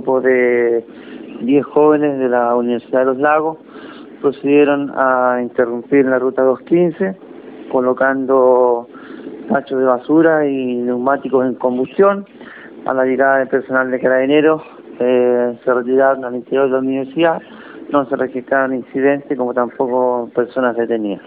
grupo de 10 jóvenes de la Universidad de los Lagos procedieron a interrumpir la ruta 215 colocando tachos de basura y neumáticos en combustión. A la llegada del personal de carabineros eh, se retiraron al interior de la universidad, no se registraron incidentes como tampoco personas detenidas.